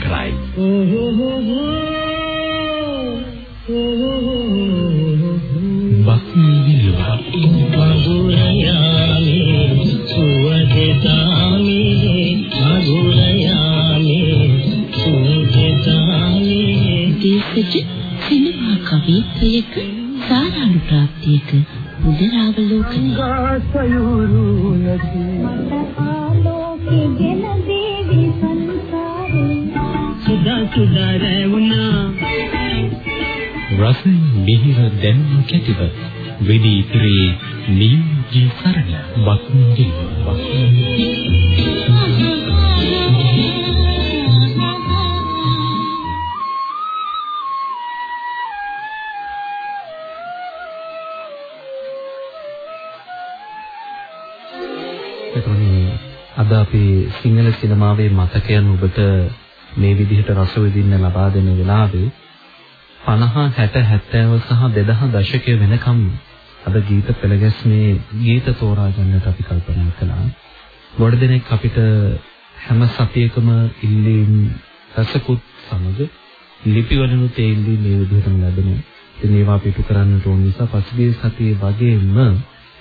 කරයි. බස්මිල්ලුවා මధుරයාමේ සුවදතාමේ මధుරයාමේ සුවදතාමේ දේශජ සිනමා කවිත්වයක සාරානුප්‍රාප්තියක උදරාවලෝකන ගාසයුරු නැති සුදා රැවුනා රස මිහිර දැනුම කැටිව වෙදී ඉතිරේ නියුජී සරණ බක්මුදිල් බක්මුදිල් එතකොට අද අපි සිංහල සිනමාවේ මතකයන් ඔබට මේ විදිහට රස විඳින්න ලබා දෙන වෙලාවේ 50 60 70 සහ 2000 දශකයේ වෙනකම් අද ගීත පෙළගැස්මේ ගීත තෝරා ගන්නට අපි කල්පනා කළා. ගොඩ දෙනෙක් අපිට හැම සතියකම ඉල්ලීම් රසකුත් සමග ලිපිවලිනුත් ඒ ඉල්ලීම් මේ විදිහටම ලැබෙනවා. ඉතින් ඒවා පිටු කරන්නට ඕන නිසා පසුගිය සතියේ වගේම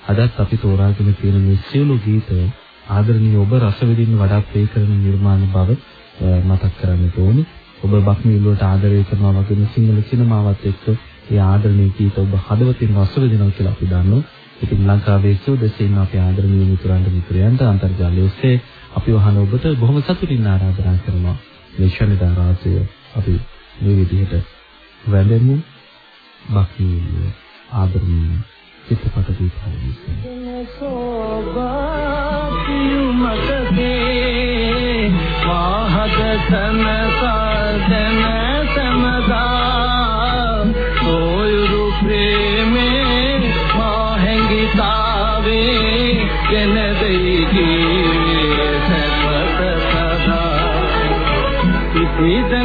අදත් අපි තෝරාගෙන තියෙන මේ සියලු ගීත ආදරණීය ඔබ රස විඳින්න වඩා ප්‍රේ කරන නිර්මාණ බව මතක් කරන්න ඕනේ. ඔබ බක්මීලුවට ආදරය කරනවා වගේම සිංහල සිනමාවත් එක්ක ඒ ආදරණීය ගීත ඔබ හදවතින් රස විඳිනවා කියලා අපි දන්නවා. ඉතින් ලංකාවේ සෝදසෙන් අපි ආදරණීය මිතුරන්ට මිතුරයන්ට අන්තර්ජාලය ඔස්සේ අපි වහන ඔබට බොහොම සතුටින් ආරාධනා කරනවා. මේ ශනිදා රාත්‍රිය අපි මේ විදිහට වැඳෙමු. බක්මීලුව ආදරණීය චිත්‍රපට දීපවලින්. සෝබාපියුමතේ වාහද जन समदाे में गीते न दे जीदा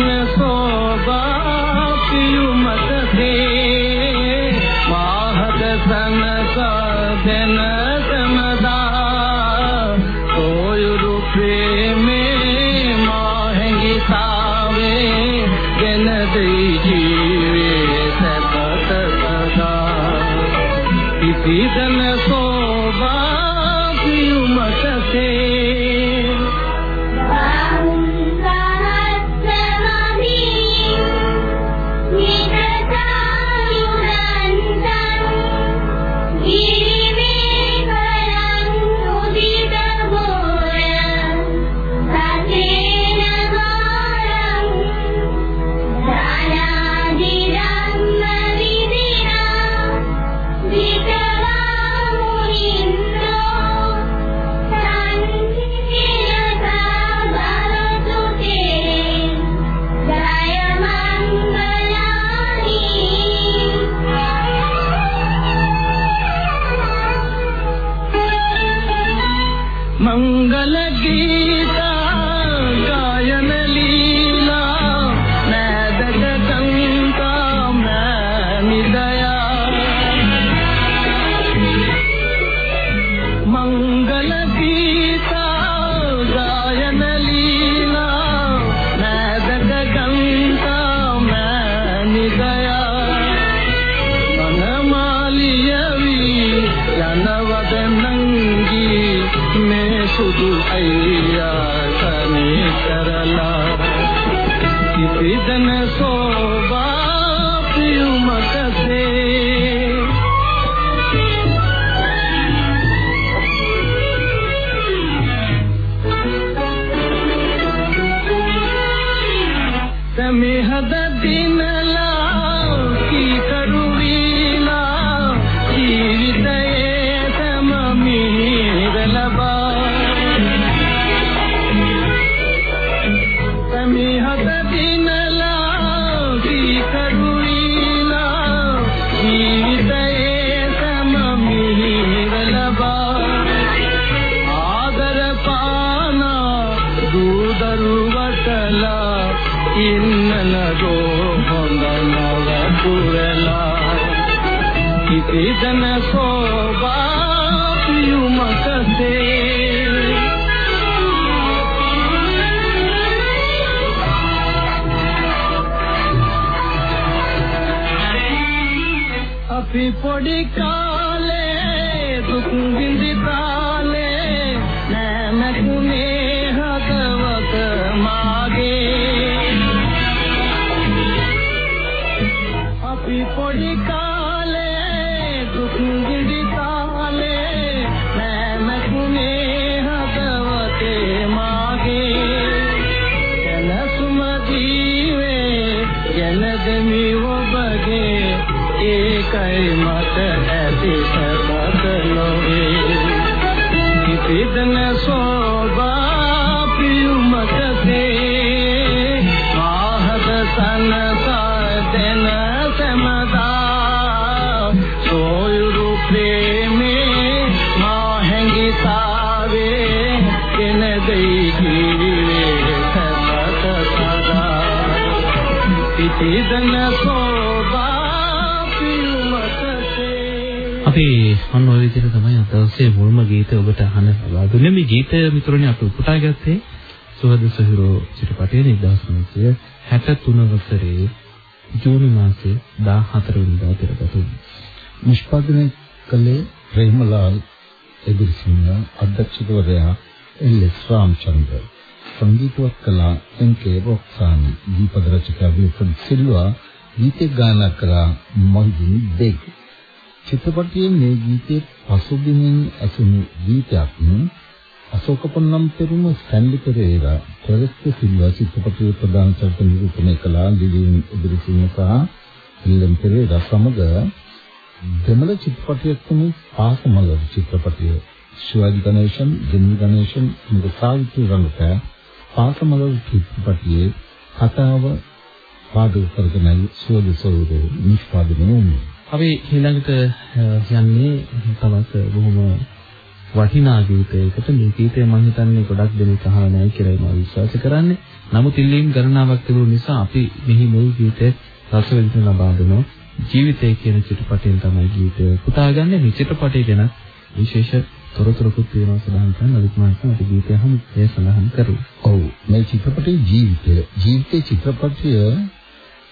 අපි ඔන්න ඔය විදිහට තමයි අද දවසේ මුල්ම ගීතය ඔබට අහන්න ලබා දුන්නේ. මේ ගීතය මිතුරනි අපි උපුටා ගත්තේ සුහද සහිරෝ චිත්‍රපටයේ 1963 වසරේ ජූනි මාසයේ 14 වෙනිදා තිරගත වුණා. නිෂ්පාදනය කළේ ප්‍රේමලාල් එදිරිසිංහ අධ්‍යක්ෂකවරයා එල්.එස්. රාමචන්ද්‍ර සංගීතවත් කළා එන්.කේ රොක්සානි. දීපද රචකයා විල්ෆ්‍රඩ් සිල්වා ගීත ගායනා කළා මොහිදින් බෙග් චිත්‍රපටයේ මේ ගීතයේ පසුබිමින් ඇසුණු ගීතයක් අශෝක පොන්නම් පෙරුම ස්ටැන්ලි පෙරේරා ටෙරෙස්ටි සිල්වා චිත්‍රපටයේ ප්‍රධාන චරිත නිරූපණය කළා. ලිලින් එදිරිසිංහ සහ එල්.එම්. පෙරේරා සමග දෙමළ චිත්‍රපටයක් තුනේ පාසමල චිත්‍රපටය. ශිවාජි ගණේෂන්, ජෙනි ගණේෂන් මුද සාවිත්‍රි රංගපෑ පාසමල චිත්‍රපටයේ කතාව පාදක කරගෙන සුවද සොයුරු නිෂ්පාදනය වුණේ. අපි ඊළඟට අ, යන්නේ තවත් බොහොම වටිනා ගීතයකට මේ ගීතය මම හිතන්නේ ගොඩක් දෙනෙක් අහලා නැහැ කියලා මම විශ්වාස කරන්නේ. නමුත් ඉල්ලීම් ගණනාවක් තිබුණු නිසා අපි මෙහි මුල් ගීතය රස විඳින ලබා දෙනවා. ජීවිතය කියන චිත්‍රපටයෙන් තමයි ගීතය පුතාගන්නේ. මේ චිත්‍රපටය ගැන විශේෂ තොරතුරුකුත් තියෙනවා සඳහන් කරන අනිත් මාසෙ අපි ගීතය හමු ඒ සඳහන් කරු. ඔව් මේ චිත්‍රපටයේ ජීවිතය ජීවිතේ චිත්‍රපටය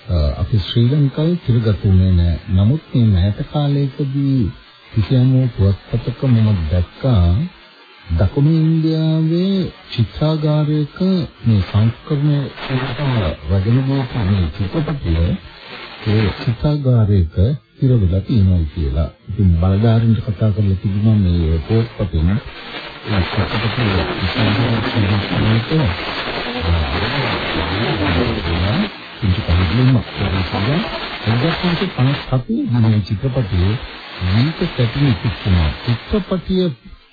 අ, අපි ශ්‍රී ලංකාවේ තිරගත වුණේ නැහැ. නමුත් මේ මෑත කාලයකදී කිසියම් පුවත්පතක මම දැක්කා දකුණු ඉන්දියාවේ චිත්‍රාගාරයක මේ සංස්කරණය කරන රජන බෝප මේ චිත්‍රපටය ඒ චිත්‍රාගාරයක තිරවලා තියෙනවා කියලා. ඉතින් බලධාරීන්ට කතා කරලා තිබුණා මේ පුවත්පතෙන් ඒ චිත්‍රපටය ඉස්සරහට කිසි කවුරුම කරන්නේ එක්දහස් පනස් හතේ මේ චිත්‍රපටයේ ගීත පැතුම් තිබුණා. චිත්‍රපටය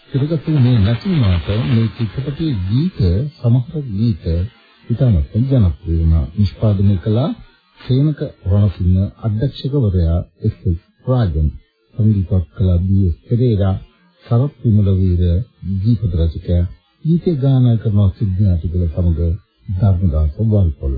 තිරගතුනේ නැතිවමාත මේ චිත්‍රපටයේ ගීත සමහර ගීත ඉතාමත් ජනප්‍රිය වුණා. නිෂ්පාදනය කළ සේනක රණසිංහ අධ්‍යක්ෂකවරයා එස්.එස්. රාජන් සංගීතවත් කළ බී.එස්. පෙරේරා සරත් විමල වීර ගීත රචකයා ගීත ගායනා කරන සිද්ධාර්ථ සමග ධර්මදාස වල්පොළ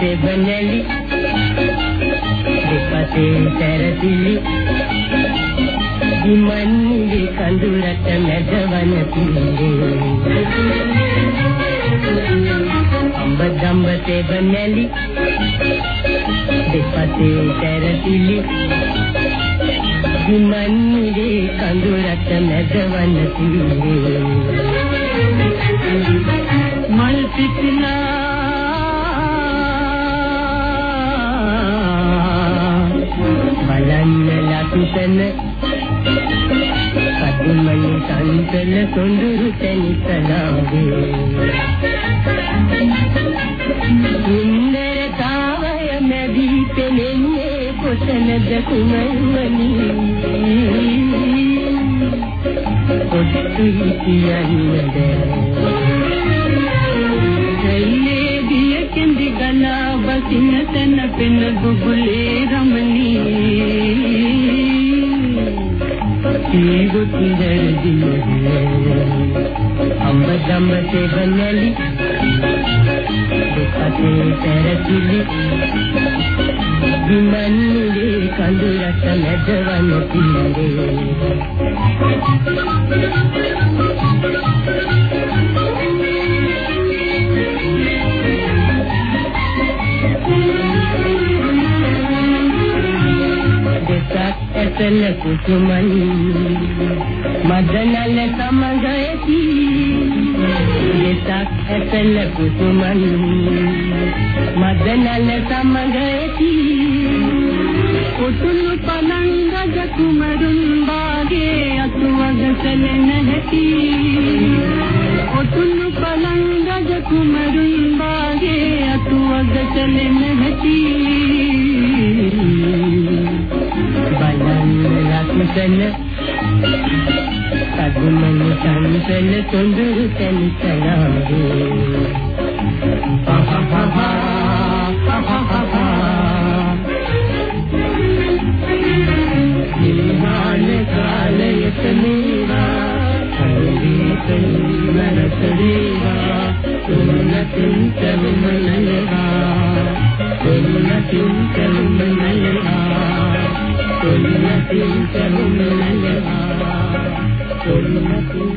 से बनली। दिपते तरसली मंदी कंदुरत नजवन पीले। अंब दंब से बनली। दिपते तरसली मंदी कंदुरत नजवन पीले। मल पितना බලන්න ලකුතන කදුමනි සංතල සොඳුරු තනිසලාවේ සුන්දරතාවය මැදි පෙනෙන්නේ කොතනද කුමන්වනි ඔත්තු කියන්නද සැල්ලේ දිය කෙඳි ගලා බසින තන පෙන බුබුලේ අම්බ දම්බ තෙබනලි දුකතේ පෙරතිලි විමන්නේ කඳු රට නැදවන තීරේ ඇතල කුසුමන්. මදනල සමග ඇති දෙසක් ඇතල කුසුමන්. මදනල සමග ඇති කොටුළු පලංගජ කුමරුන් වාගේ අතුවග සැලෙන හැටි. කොටුළු පලංගජ කුමරුන් වාගේ අතුවග සැලෙන හැටි. බලන්න ලක්මසල සගුමන සංසල තොඳුරු තැන් සලාවේ නිර්මාණ කාලයක මේවා සංගීතය නරස වේවා තුනකින් කරුම නලවා තුනකින් කරුම නලවා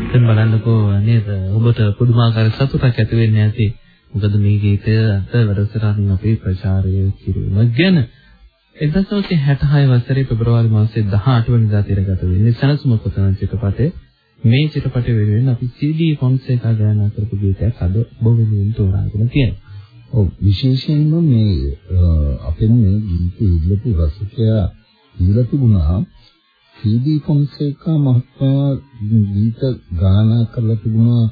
දැන් බලන්නකෝ නේද? ඔබට පුදුමාකාර සතුටක් ඇති වෙන්නේ නැති. මොකද මේ ගීතය අද වැඩසටහනින් අපි ප්‍රචාරය කිරීම ගැන. 1966 වසරේ පෙබරවාරි මාසයේ 18 වෙනිදා තිරගත වෙන්නේ සනසුම කොතන චිත්‍රපටයේ? මේ චිත්‍රපටය වෙනුවෙන් අපි CD ෆොන්සේකා ගායනා කරපු ගීතයක් අද ඔබ වෙනුවෙන් තෝරාගෙන තියෙනවා. ඔව් විශේෂයෙන්ම මේ අපෙන් මේ ගීතය ඉල්ලපු රසිකයා ඉල්ල තිබුණා සීඩී ෆොන්සේකා මහත්මයා ගීත ගායනා කරලා තිබුණා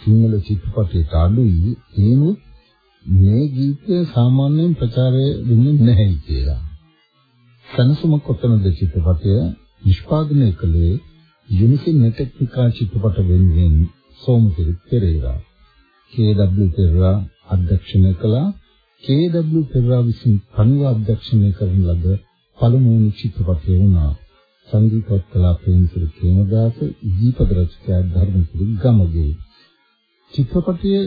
සිංහල චිත්‍රපටයට අඩුයි ඒනොත් මේ ගීතය සාමාන්‍යයෙන් ප්‍රචාරය වෙන්නේ නැහැ කියලා. සනසුම කොතනද චිත්‍රපටය නිෂ්පාදනය කළේ යුනිසින් නෙටෙක්නිකා චිත්‍රපට වෙනුවෙන් සෝමසිරි පෙරේරා. KW පෙරේරා අධ්‍යක්ෂණය කළා. KW පෙරේරා විසින් පණිව අධ්‍යක්ෂණය කරන ලද පළමුවන චිත්‍රපටය වුණා. සංගීතවත් කලා ප්‍රේමසිරි කේමදාස, දීපද රචකයා ධර්මසිරි ගමගේ. චිත්‍රපටයේ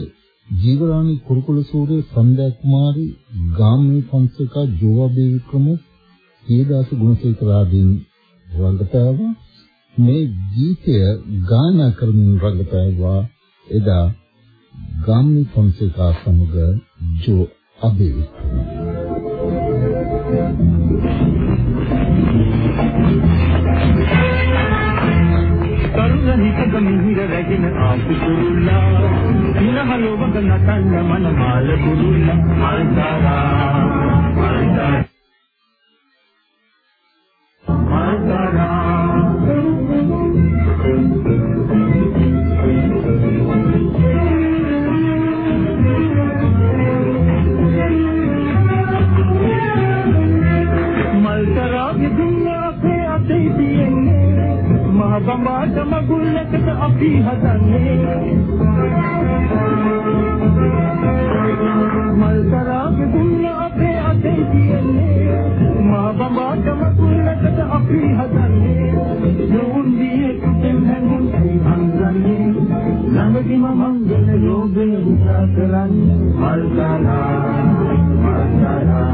ජීවරාණි කුරුකුල සූර්ය සන්දා කුමාරි ගාමිණී ෆොන්සේකා ජෝවා බේවික්‍රම හේදාස ගුණසේකර ආදීන් රංගපෑවා මේ ගීතය ගායනා කරමින් රංගපෑවා එදා ගාමිණී ෆොන්සේකා සමග ජෝ අබේවික්‍රම කරුණ හිතක මිහිර රැගෙන ආපු කුරුල්ලා ඉනහලොවක නටන්න මන මාල කුරුල්ලා මල්තරා මල්තරා අපි හදන්නේ මල්තරාගේ දුන්න අපේ අතේ තියෙන්නේ මහ බඹාට මගුල්ලකට අපි හදන්නේ යෝන්දියේ කුටෙන් හැඟුම් හංගන්නේ ළඟදිම මංගල යෝගේ උසා කරන්නේ මල්තරා මල්තරා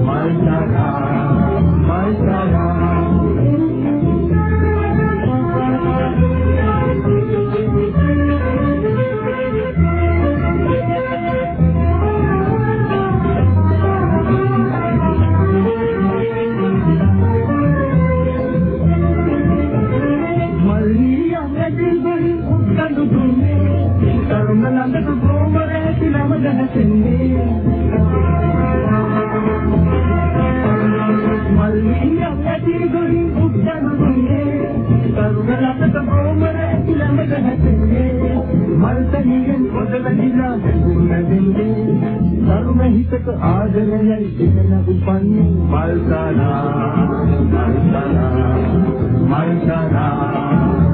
මල්තරා මල්තරා මල්ලියා තනියෙන් පොදවදිලා දුන්න දෙන්නේ තරුණ හිතක ආදරයයි දෙන උපන්නේ මල් සලා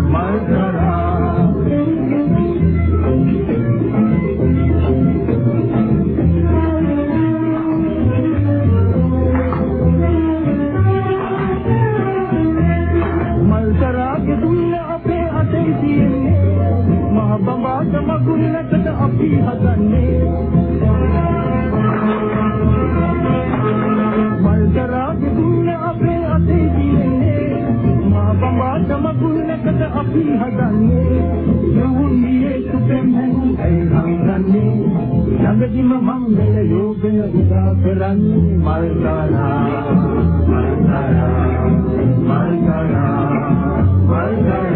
මල් සලා සමාජමකුලකට අපි හදන්නේ යොවුන්ගේ සුපෙන් හැඟු ඇයි හංගන්නේ ළඟදිම මංගල යෝගය උදා කරන්නේ මල්තරා මල්තරා මල්තරා මල්තරා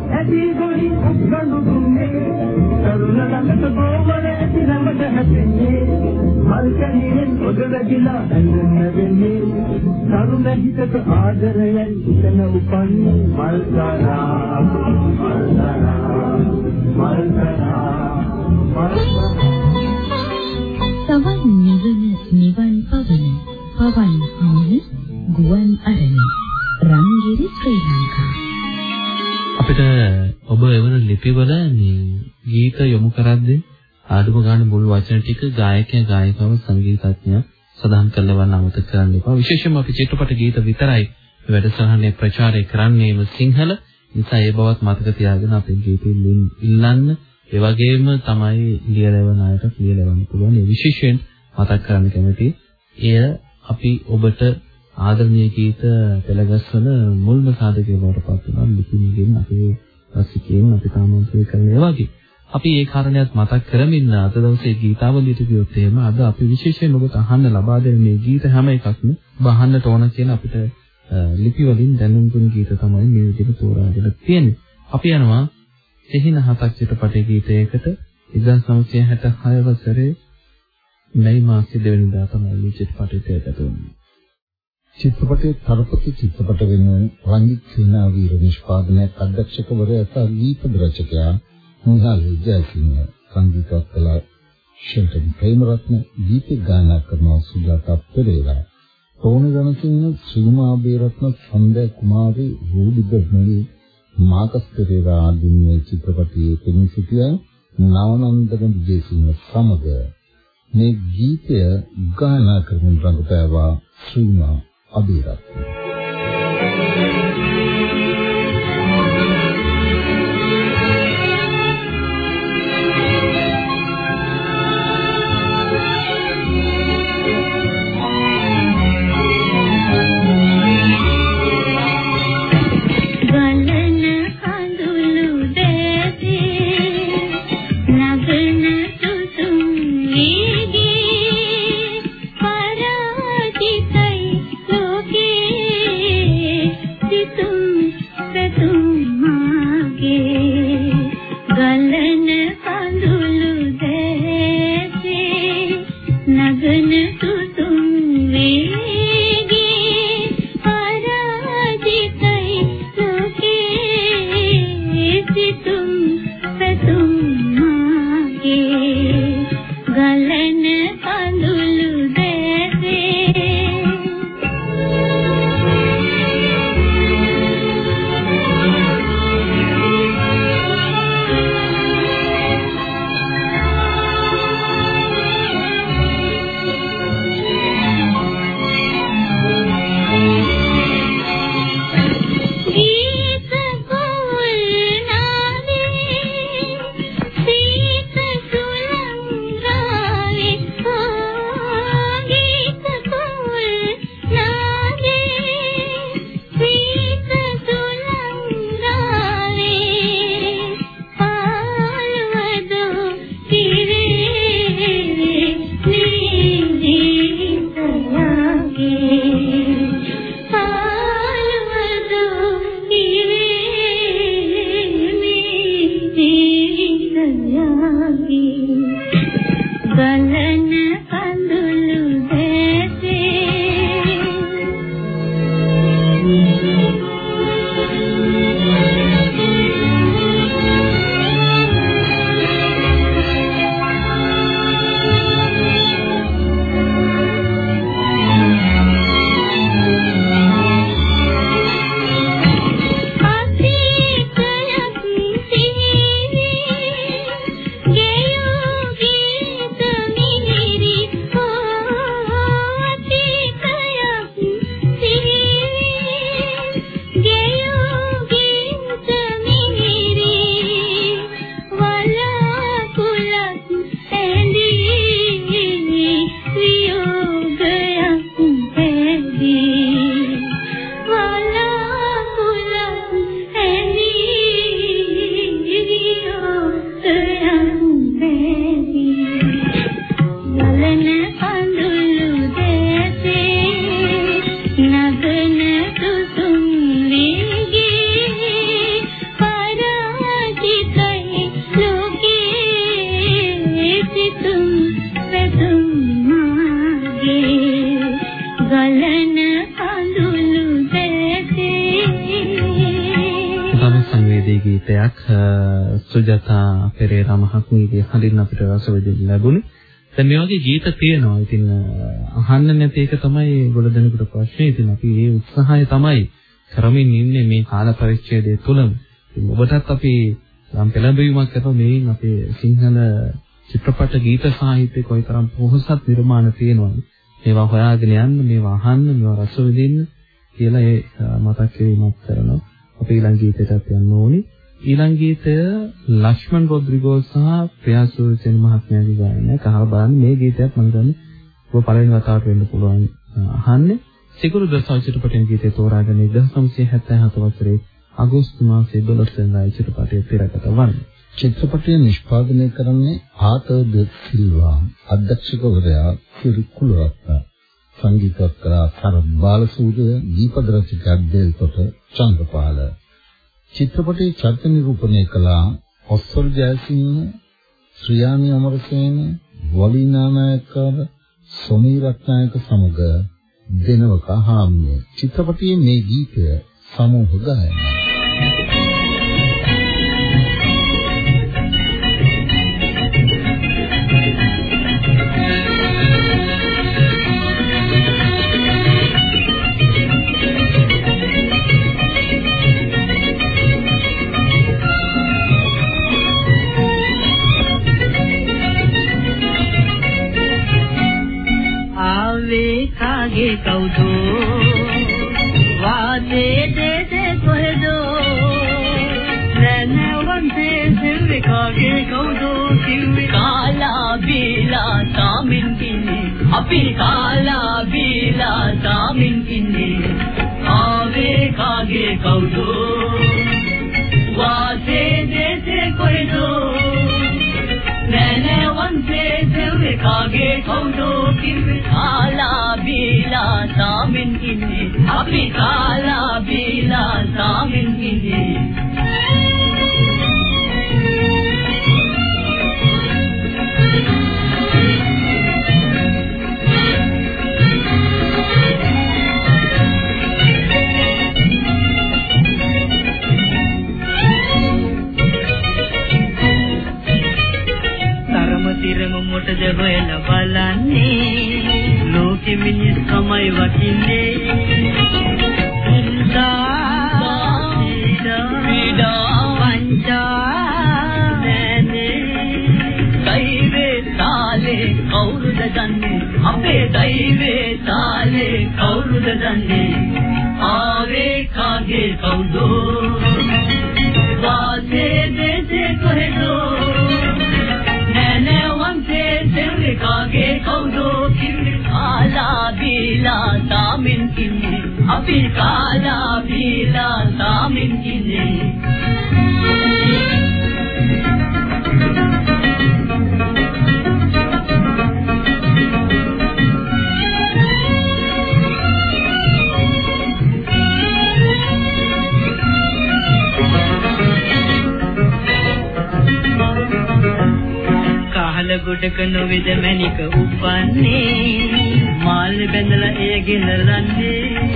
මල්ලිය ඇටි ගොහින් උග්ගඩ දුන්නේ තරුණ ළඟට ගෝවර ඇති ළඟට හැටෙන්නේ මල් කැහියෙන් ඔද වැදිලා ඇඳෙන්න වෙන්නේ තරුණ හිතට ආදරයයි හිතන උපන්නේ මල් දාලා මල් දාලා මල් දාලා මල් දාලා සවන් නිවන නිවන් පවන පවන් හමුන ගුවන් අරණ රංගිරි ශ්‍රී ලංකා අපිට ඔබ එවන ලිපිවල මේ ගීත යොමු කරද්දී ආඩුම ගන්න මුල් වචන ටික ගායකයා ගායිකාව සංගීතඥයා සදාන් කරලවන්න අමතක කරන්න එපා. විශේෂයෙන්ම අපි චිත්‍රපට ගීත විතරයි මේ වැඩසටහනේ ප්‍රචාරය කරන්නේම සිංහල. නිසා ඒ බවත් මතක තියාගෙන අපේ ගීතෙ ඉල්ලන්න. ඒ වගේම තමයි ලියලවන අයට ලියලවන්න පුළුවන්. ඒ විශේෂයෙන් මතක් කරන්න කැමතියි. එය අපි ඔබට ආදරණීය ගීත පෙළගස්වන මුල්ම සාධකය බවට පත් වෙනවා. ලිපිනකින් අපේ රසිකයන් අපි ආමන්ත්‍රණය කරන ඒ වගේ. අපි ඒ කාරණයක් මතක් කරමින් අද දවසේ ගීතාවලියට ගියොත් එහෙම අද අපි විශේෂයෙන් ඔබට අහන්න ලබා දෙන මේ ගීත හැම එකක්ම ඔබ අහන්නට ඕන කියලා අපිට ලිපි වලින් දැනුම් දුන් ගීත තමයි මේ විදිහට තෝරාගෙන තියෙන්නේ. අපි යනවා සිහින හතක් චිත්‍රපටයේ ගීතයකට 1966 වසරේ මැයි මාසයේ දෙවෙනිදා තමයි මේ චිත්‍රපටය තියගත වුනේ. චිත්‍රපටයේ තරපති චිත්‍රපට වෙනුවෙන් රංගිත් සේනාවීර නිෂ්පාදනයක් අධ්‍යක්ෂකවරයා සහ ගීත රචකයා නිහාල් ජයසිංහ සංගීතවත් කළ ෂෙල්ටන් ප්‍රේමරත්න ගීත ගායනා කරන සුජාතා පෙරේරා තෝණ ගණසිංහ ශ්‍රීමා බේරත්න සන්දය කුමාරී රූඩි බර්මලි මාකස් පෙරේරා ආදී මේ චිත්‍රපටයේ පෙනී සිටිය නවනන්දන විජේසිංහ සමග. මේ ගීතය ගායනා කරමින් රඟපෑවා ශ්‍රීමා. අබේරත්න මහත්මියගේ හඳින් අපිට රස විඳින්න ලැබුණේ. දැන් මේ වගේ ගීත තියෙනවා. ඉතින් අ, අහන්න නැති එක තමයි ගොඩ දෙනෙකුට ප්‍රශ්නේ. ඉතින් අපි මේ උත්සාහය තමයි කරමින් ඉන්නේ මේ කාල පරිච්ඡේදය තුලම. ඉතින් ඔබටත් අපි යම් පෙළඹවීමක් කරන මේන් අපේ සිංහල චිත්‍රපට ගීත සාහිත්‍ය කොයිතරම් පොහොසත් නිර්මාණ තියෙනවද? මේවා හොයාගෙන යන්න, මේවා අහන්න, මේවා රස විඳින්න කියලා ඒ අ, මතක් කිරීමක් කරනවා. අපි ඊළඟ ගීතයටත් යන්න ඕනි. ඊළඟ ගීතය ලක්ෂ්මන් රොඩ්රිගෝ සහ ප්‍රියාසූරිසෙන් මහත්මයාගේ ගායනයක්. අහලා බලන්න මේ ගීතයත් මම හිතන්නේ ඔබ පළවෙනි වතාවට වෙන්න පුළුවන් අ, අහන්නේ. සිකුරු දසල් චිත්‍රපටයේ ගීතය තෝරාගෙන 1977 වසරේ අගෝස්තු මාසයේ 12 වෙනිදා චිත්‍රපටයේ තිරගත වන්නේ. චිත්‍රපටය නිෂ්පාදනය කරන්නේ ආතර් ද සිල්වා අධ්‍යක්ෂකවරයා කිරුකුලරත්න සංගීතවත් කලා සරත් බාලසූරිය දීපද රචකයා දෙල්තොට චන්ද්‍රපාල චිත්‍රපටයේ චරිත නිරූපණය කළ ඔස්සල් ජයසිංහ ශ්‍රියානි අමරසේන වලිනා නායකර සොමී රත්නායක සමග දෙනවක හාමිය චිත්‍රපටයේ මේ ගීතය සමූහ ගායනය. අපි කාලා බීලා තාමින් ඉන්නේ. ආවේ කාගේ කවුද? වාදේ දෙදේ කොහෙදෝ? නැනවන්තේ සිල්වේ කාගේ කවුද? කිව්වේ කාලා බීලා තාමින් ඉන්නේ. අපි කාලා බීලා තාමින් තමයි වටින්නේ හිංසා පීඩා වංචා නැනේ දෛවේ තාලේ කවුරුද දන්නේ අපේ දෛවේ තාලේ කවුරුද දන්නේ ආවේ කාගේ කවුදෝ අපි කාලා බීලා තාමින් ඉන්නේ. කාහල ගොඩක නොවේද මැනික උපන්නේ? මාල් බැඳලා එයගෙන රන්නේ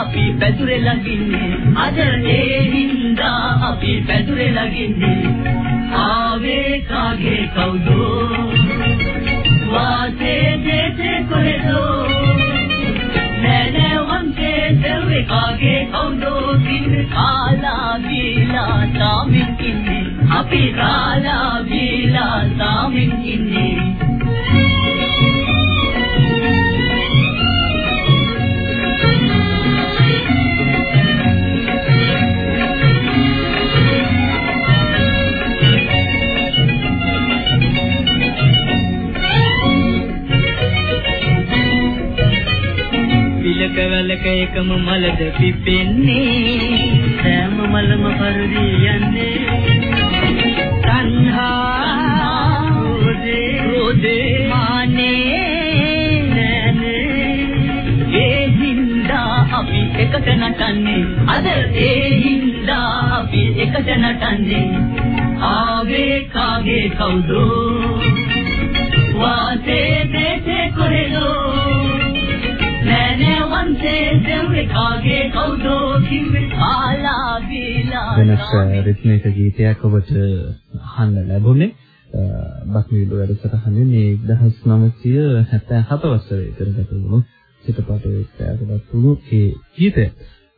අපි පැදුරේ ළඟින්නේ අද ඒ හින්දා අපි පැදුරේ ළඟින්නේ ආවේ කාගේ කවුදෝ වාසේ දෙසේ කොහෙදෝ නැනවන්තේ දෙවි කාගේ කවුදෝ කිව්වේ කාලා බීලා තාමින් ඉන්නේ අපි කාලා බීලා තාමින් ඉන්නේ. පිලක වැලක එකම මලද පිපෙන්නේ. සෑම මලම පරිදි යන්නේ. එකට නටන්නේ. අද ඒ හින්දා අපි එකට නටන්නේ. ආවේ කාගේ කවුදෝ? වාසේ දේශේ කොහෙදෝ? නෑ නෑ වන්සේ දෙව්වේ කාගේ කවුදෝ? කිව්වේ ආලා බීලා වෙනස් රිද්මයක ගීතයක් ඔබට අහන්න ලැබුණේ බක්මීඩු වැඩසටහනේ මේ 1977 වසරේ කරගත වුණු චිත්‍රපටයේ ප්‍රයත්නවත් වුණු ඒ ගීතය.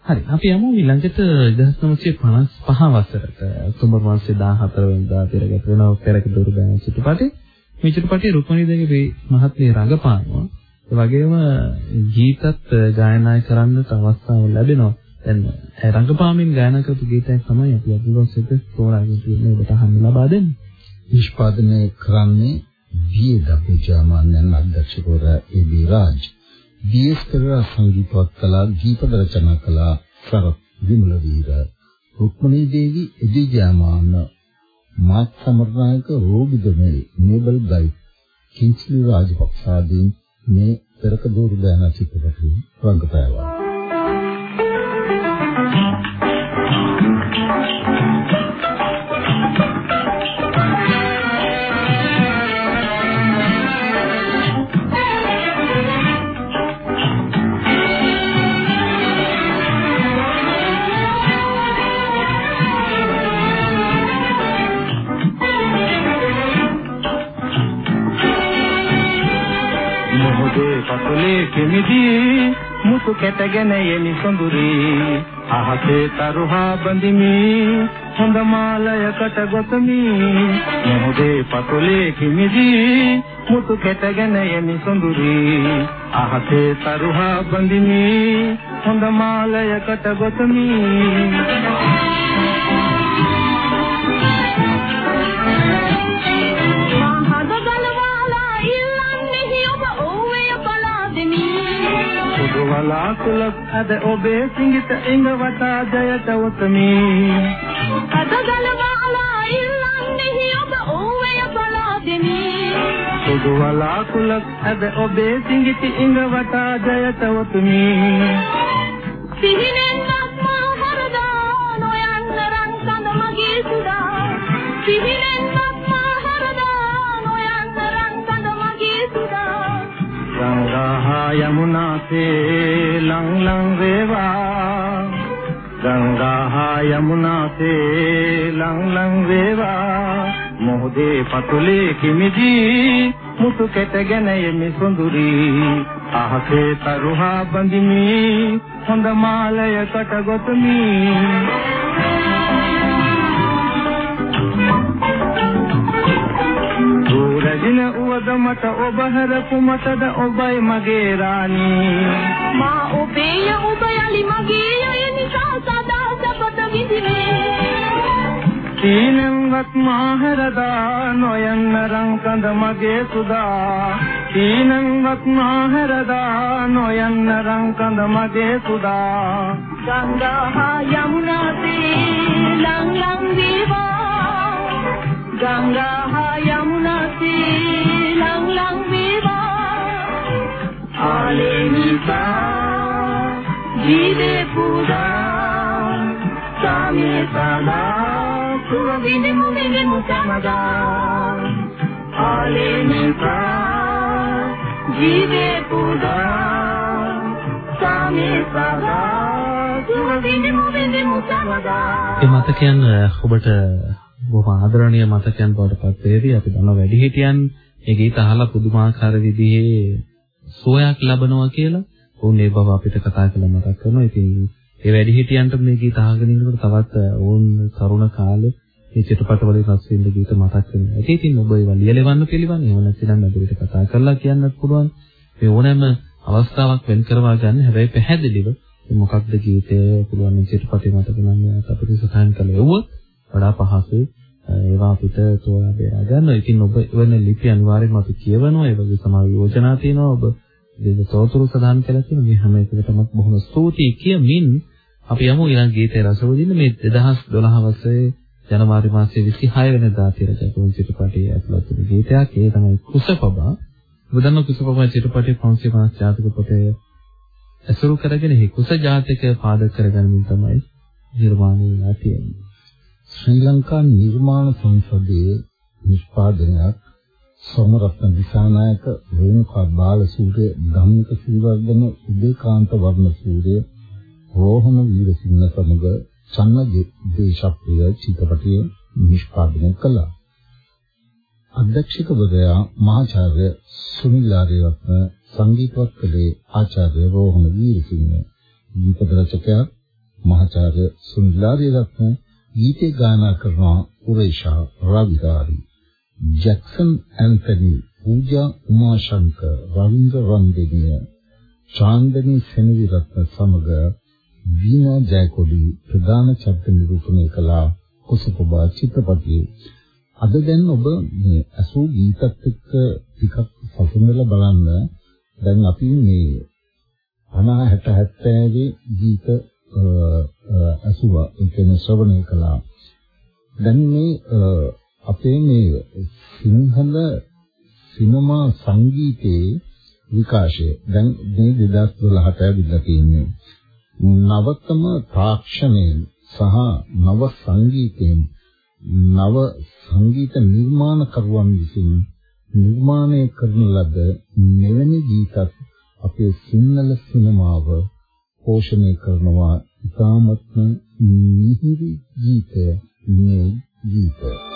හරි අපි යමු ඊළඟට 1955 වසරට ඔක්තෝබර් මාසයේ 14 වෙනිදා පෙරගත වෙන පෙරක දුරු බෑන චිත්‍රපටයේ මේ චිත්‍රපටයේ රුක්මනී දෙවිගේ මහත්මිය රඟපානවා. ඒ වගේම ගීතත් ගායනා කරන්නට අවස්ථාව ලැබෙනවා. දැන් රංගපාමින් ගායනා කරපු ගීතයක් තමයි අපි අද දවසේ තෝරාගෙන තියෙන්නේ ඔබට අහන්න ලබා දෙන්නේ. නිෂ්පාදනය කරන්නේ B W Jamanyan අධ්‍යක්ෂකවර A B. Raj. B S. Perera සංගීතවත් කලා ගීත රචනා කලා සරත් විමල වීර. රුක්මනී දේවි එදී ජාමාන මාත් සමරනායක රෝබිදමේ නේබල් ගයි කිංස්ලි රාජපක්ෂ ආදීන් මේ පෙරක දෝරු දාන චිත්‍රපටයේ රංගපෑවා. මොහොතේ කෙමිදී මුතු කැටගෙන යෙමි සොඳුරි. අහසේ තරුහා බඳිමි හොඳ මාලයකට ගොතමි. මොහොතේ පතුලේ කෙමිදී මුතු කැටගෙන යෙමි සොඳුරි. අහසේ තරුහා බඳිමි හොඳ මාලයකට ගොතමි. සුදු වලාකුලක් අද ඔබේ සිඟිත ඉඟ වටා ජයට උතමි. සුදු වලාකුලක් අද ඔබේ සිඟිත ඉඟ වටා ජයට උතමි. ගංගා යමුනා සේ ලං ලං වේවා. ගංගා යමුනා සේ ලං ලං වේවා. මොහොතේ පතුලේ කිමිදී මුතු කැටගෙන යෙමි සොඳුරි. අහසේ තරුහා බඳිමි හොඳ මාලයකට ගොතමි. මට ඔබ හරපු මතද ඔබයි මගේ රාණී. මා ඔබේය ඔබ යලි මගේය නිසා සදා සපත විඳිනේ තීනම්වත් මාහරදා නොයන්න රංකඳ මගේ සුදා. තීනම්වත් මාහරදා නොයන්න රංකඳ මගේ සුදා. ගංගා යමුනා සේ ලං ලං වේවා. ගංගා යමුනා සේ ලං ලං වේවා ආලේනිසා ජීවේ පුදා සාමේ සදා සුව විනිමු විනිමු සමදා ආලේනිසා ජීවේ පුදා සාමේ සදා සුව විනිමු විනිමු සමදා ඒ මතකයන් ඔබට බොහොම ආදරණීය මතකයන් බවට පත් වේවි. අපි දන්නවා වැඩිහිටියන් මේ ගීත අහලා පුදුමාකාර විදිහේ සෝයක් ලබනවා කියලා. උන් ඒ බව අපිට කතා කරලා මතක් කරනවා. ඉතින් ඒ වැඩිහිටියන්ට මේ ගීත අහගෙන ඉන්නකොට තවත් අ, ඔවුන් තරුණ කාලේ මේ චිත්‍රපටවලින් රස විඳ ගීත මතක් වෙනවා. ඒක ඉතින් ඔබ ඒවා ලියලවන්න පිළිවන්. එහෙම නැත්නම් අපිට කතා කරලා කියන්නත් පුළුවන්. මේ ඕනෑම අවස්ථාවක් වෙන් කරවා ගන්න. හැබැයි පැහැදිලිව මේ මොකක්ද ගීතය පුළුවන් මේ චිත්‍රපටය මතක නම් අපිට සටහන් කළ යුවොත් වඩා පහසුයි. ඒවා අපිට තෝරා බේරා ගන්න. ඉතින් ඔබ වෙන ලිපි අනිවාර්යයෙන්ම අපි කියවනවා. ඒ වගේ සමහර යෝජනා තියෙනවා. ඔබ දෙද තොරතුරු සඳහන් කළා තියෙනවා. මේ හැම එකකටම බොහොම ස්තුතියි කියමින් අපි යමු ඊළඟ ගීතය රස විඳින්න මේ 2012 වසරේ ජනවාරි මාසයේ 26 වෙනිදා තිරගත වුණු චිත්‍රපටයේ ඇතුළත් වූ ගීතයක්. ඒ තමයි කුසපබා. බුදන්න කුසපබා චිත්‍රපටයේ පෞන්සිය මාස ජාතක පොතේ ඇසුරු කරගෙන හි කුස ජාතක පාදක කරගනිමින් තමයි නිර්මාණය වෙලා තියෙන්නේ. ශ්‍රී ලංකා නිර්මාණ සංසදයේ නිෂ්පාදනයක් සෝමරත්න දිසානායක රේණුකා බාලසූරිය ධම්මික සිරිවර්ධන උදේකාන්ත වර්ණසූරිය රෝහණ වීරසිංහ සමග චන්න දේශප්‍රිය චිත්‍රපටය නිෂ්පාදනය කළා. අධ්‍යක්ෂකවරයා මහාචාර්ය සුනිල් ආරියරත්න සංගීතවත් කළේ ආචාර්ය රෝහණ වීරසිංහ. දීපද රචකයා මහාචාර්ය සුනිල් ආරියරත්න ගීතේ ගායනා කරන උරේෂා රවිදාරි. ජැක්සන් ඇන්තනි පූජා උමාශංකර රවින්ද්‍ර රන්දෙනිය චාන්දනි සෙනවිරත්න සමග වීණා ජයකොඩි ප්‍රධාන චරිත නිරූපණය කළ කුසපබා චිත්‍රපටයේ අද දැන් ඔබ මේ අසූ ගීතත් එක්ක ටිකක් සතුන් වෙලා බලන්න දැන් අපි මේ 50 60 70 ගීත අසුවා ඒ කියන්නේ ශ්‍රවණය කළා. දැන් මේ අපේ මේ සිංහල සිනමා සංගීතයේ විකාශය දැන් මේ 2012ට ඇවිල්ලා තියෙන්නේ. නවතම තාක්ෂණයෙන් සහ නව සංගීතයෙන් නව සංගීත නිර්මාණකරුවන් විසින් නිර්මාණය කරන ලද මෙවැනි ගීතත් අපේ සිංහල සිනමාව පෝෂණය කරනවා. ඉතාමත්ම මිහිරි ගීත මේ ගීතය.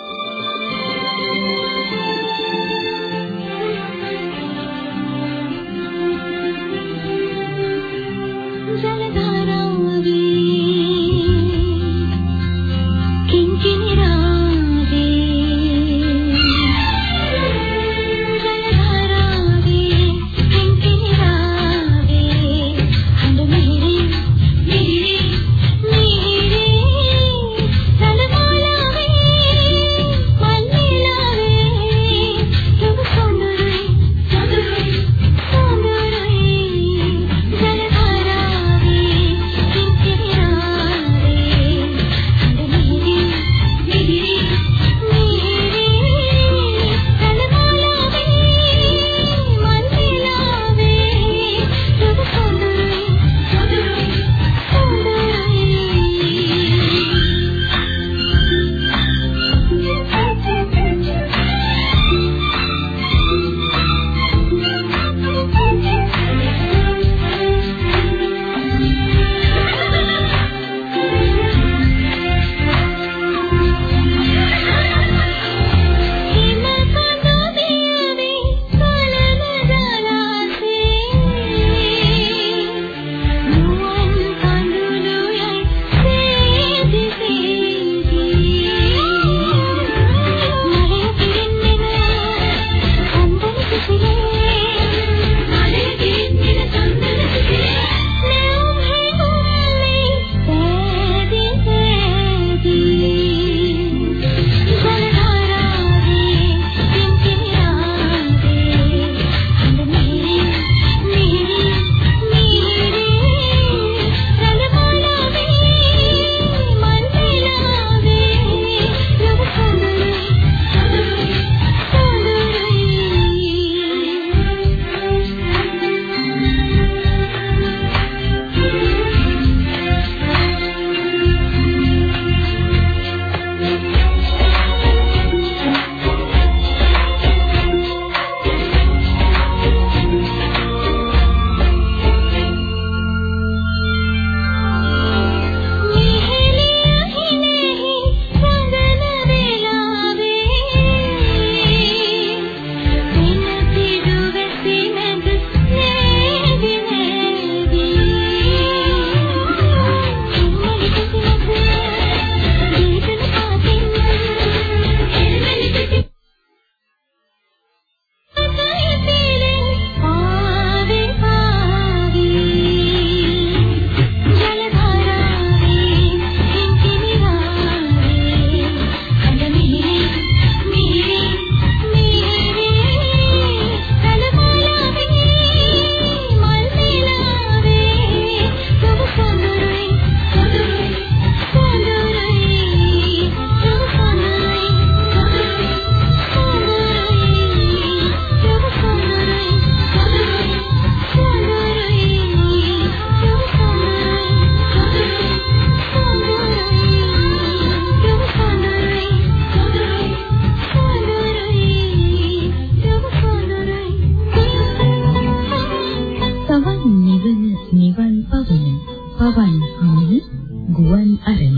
අරණ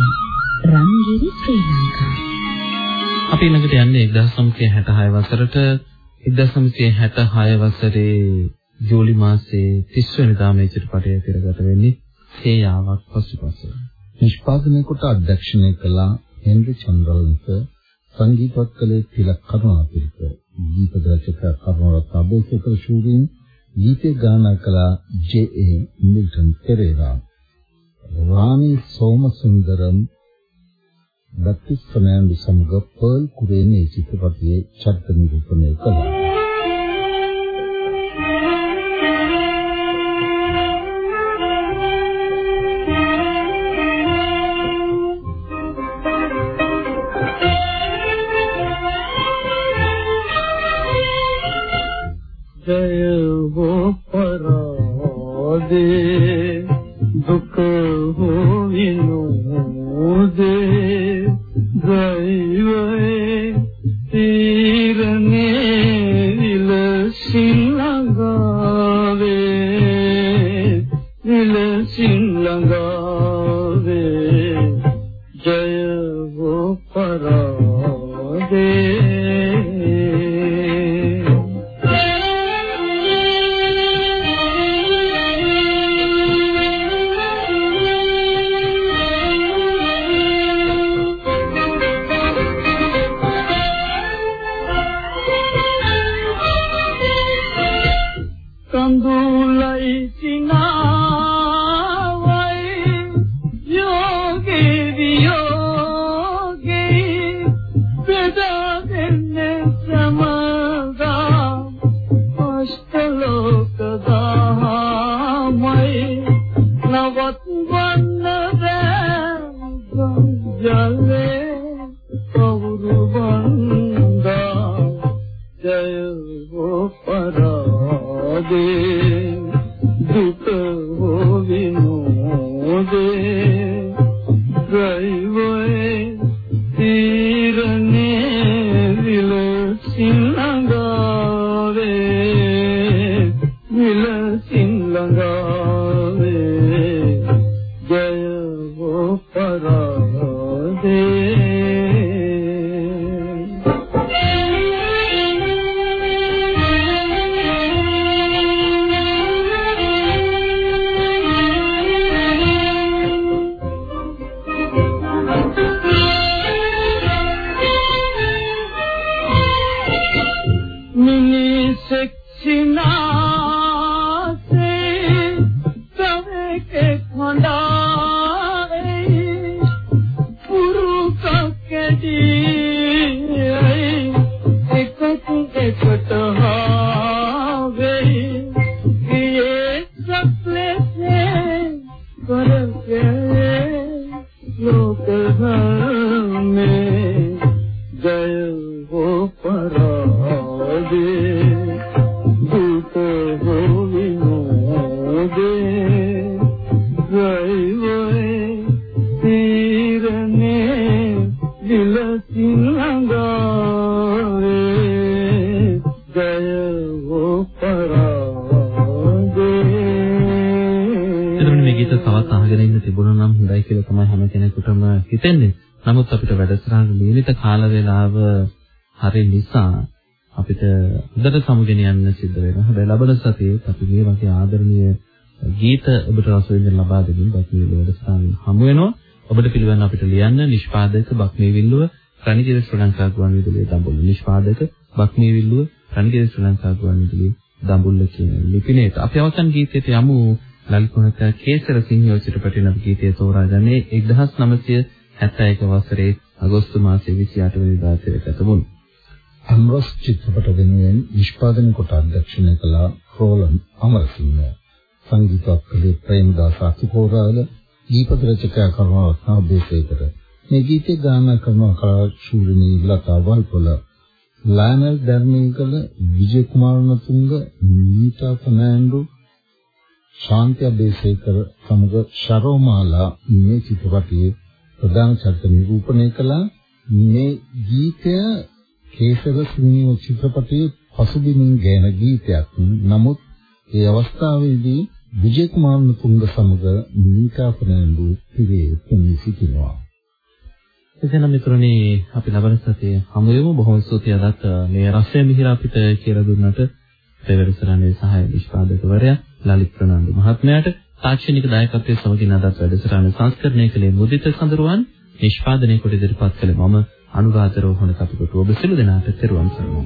රංගිරි ශ්‍රී ලංකා අපි ළඟට යන්නේ 1966 වසරට 1966 වසරේ ජූලි මාසයේ 30 වෙනිදා මේ චිත්‍රපටය පෙරගත වෙන්නේ සේයාවක් පසුපස. නිෂ්පාදනය කොට අධ්‍යක්ෂණය කළ හෙන්රි චන්ද්‍රලන්ත සංගීතවත් කළේ තිලක් කරුණාතිලක ගීත රචක කරුණාරත්න අබේසේකර ශූරින් ගීතේ ගායනා කළ J A. Milton Perera Rani Somasundaram Baptist Fernando සමග පර්ල් කුරේනේ චිත්‍රපටයේ චරිත නිරූපණය කළා. මිනිසෙක් සිනාසේ නිසා අපිට හොඳට සමුගෙන යන්න සිද්ධ වෙනවා. හැබැයි ලබන සතියේ අපි මේ වගේ ආදරණීය ගීත ඔබට රස විඳින්න ලබා දෙමින් බක්මී වැඩසටහන හමු වෙනවා. ඔබට පිළිවන් අපිට ලියන්න නිෂ්පාදක බක්මී විල්ලුව රණිජිර ශ්‍රී ලංකා ගුවන් විදුලියේ දඹුල්ල නිෂ්පාදක බක්මී විල්ලුව රණිජිර ශ්‍රී ලංකා ගුවන් විදුලියේ දඹුල්ල කියන ලිපිනයට. අපි අවසන් ගීතයට යමු ලලිකුණක කේසර සිංහයෝ චිත්‍රපටයේ නව ගීතය තෝරාගන්නේ 1971 වසරේ අගෝස්තු මාසයේ 28 වෙනිදා තිරගත වුණු. අම්රස් චිත්‍රපට වෙනුවෙන් නිෂ්පාදනය කොට අධ්‍යක්ෂණය කළ රෝලන් අමරසිංහ. සංගීතවත් කළේ ප්‍රේමදාස අතිකෝරාල දීපක රචකයා කරුණාරත්න අබේසේකර මේ ගීතය ගායනා කරන කලා ශූරිනී ලතා වල්පොල. ලයනල් ධර්මීකල විජය කුමාරනතුංග නීතා ෆර්නෑන්ඩෝ ශාන්ති අබේසේකර සමග ශරෝමාලා මේ චිත්‍රපටයේ ප්‍රධාන චරිත නිරූපණය කළා. මේ ගීතය කේසර සිංහ චිත්‍රපටයේ පසුබිමින් ගෑන ගීතයක්. නමුත් ඒ අවස්ථාවේදී විජේ කුමාර තුංග සමග නීතා ප්‍රනන්දු පිරේ තුනි සිටිනවා. එසේනම් මිතුරනි අපි ලබන සතියේ හමු වෙමු බොහොම ස්තුතියි අදත් මේ රසය මිහිර අපිට කියලා දුන්නට පෙරවරුසරණේ සහාය නිෂ්පාදකවරයා ලලිත් ප්‍රනන්දු මහත්මයාට තාක්ෂණික දායකත්වයේ සමගින් අදත් වැඩසටහන සංස්කරණය කළේ මුදිත සඳරුවන් නිෂ්පාදනය කොට ඉදිරිපත් කළේ මම අනුරාධ රෝහණ කපුටු ඔබ සියලු දෙනාට තෙරුවන් සරණයි.